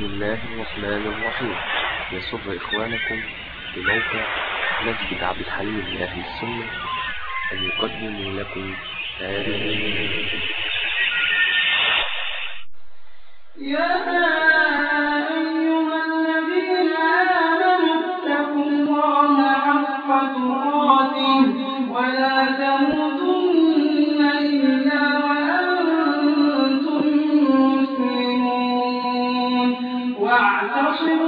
بسم الله الرحمن الرحيم. يسر إخوانكم بموقع مسجد عبد الحليم لأهل السنة أن يقدموا لكم هذه يا Ah,